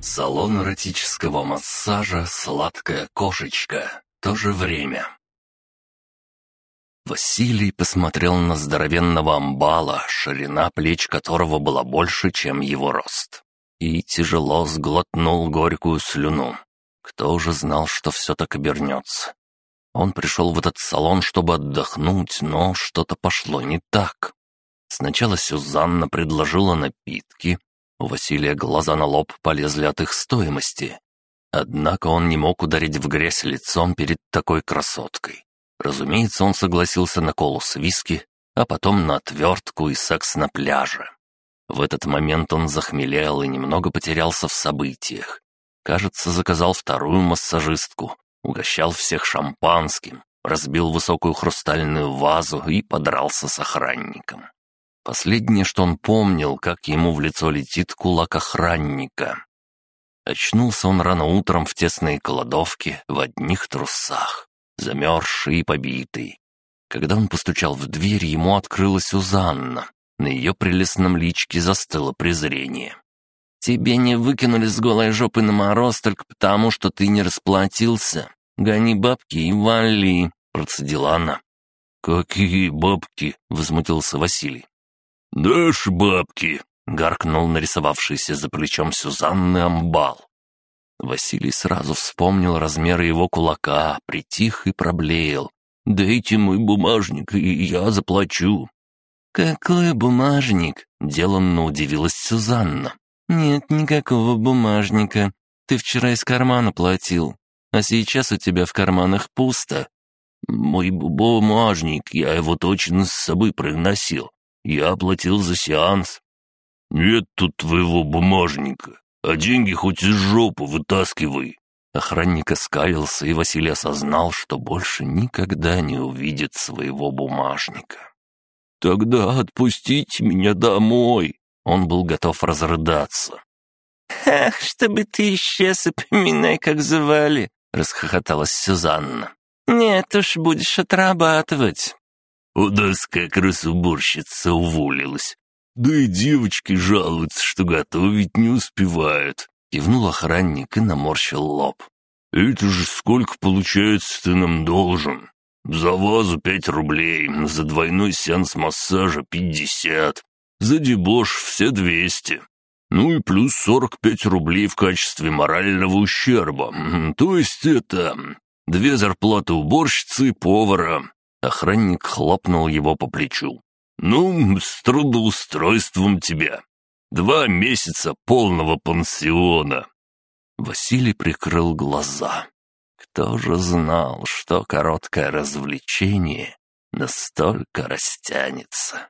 Салон эротического массажа «Сладкая кошечка». То же время. Василий посмотрел на здоровенного амбала, ширина плеч которого была больше, чем его рост. И тяжело сглотнул горькую слюну. Кто уже знал, что все так обернется? Он пришел в этот салон, чтобы отдохнуть, но что-то пошло не так. Сначала Сюзанна предложила напитки. У Василия глаза на лоб полезли от их стоимости. Однако он не мог ударить в грязь лицом перед такой красоткой. Разумеется, он согласился на колу с виски, а потом на отвертку и секс на пляже. В этот момент он захмелел и немного потерялся в событиях. Кажется, заказал вторую массажистку, угощал всех шампанским, разбил высокую хрустальную вазу и подрался с охранником. Последнее, что он помнил, как ему в лицо летит кулак охранника. Очнулся он рано утром в тесной кладовке в одних трусах замерзший и побитый. Когда он постучал в дверь, ему открылась Сюзанна. На ее прелестном личке застыло презрение. «Тебе не выкинули с голой жопы на мороз только потому, что ты не расплатился. Гони бабки и вали», — процедила она. «Какие бабки?» — возмутился Василий. «Дашь бабки?» — гаркнул нарисовавшийся за плечом Сюзанны амбал. Василий сразу вспомнил размеры его кулака, притих и проблеял. «Дайте мой бумажник, и я заплачу». «Какой бумажник?» — деланно удивилась Сюзанна. «Нет никакого бумажника. Ты вчера из кармана платил, а сейчас у тебя в карманах пусто». «Мой бумажник, я его точно с собой приносил. Я оплатил за сеанс». «Нет тут твоего бумажника а деньги хоть из жопы вытаскивай». Охранник оскалился, и Василий осознал, что больше никогда не увидит своего бумажника. «Тогда отпустите меня домой!» Он был готов разрыдаться. «Ах, чтобы ты исчез и как звали!» — расхохоталась Сюзанна. «Нет уж, будешь отрабатывать». Удоская крысуборщица уволилась. Да и девочки жалуются, что готовить не успевают. Кивнул охранник и наморщил лоб. «Это же сколько, получается, ты нам должен? За вазу пять рублей, за двойной сеанс массажа пятьдесят, за дебош все двести. Ну и плюс сорок пять рублей в качестве морального ущерба. То есть это... Две зарплаты уборщицы и повара». Охранник хлопнул его по плечу. «Ну, с трудоустройством тебя. Два месяца полного пансиона». Василий прикрыл глаза. Кто же знал, что короткое развлечение настолько растянется?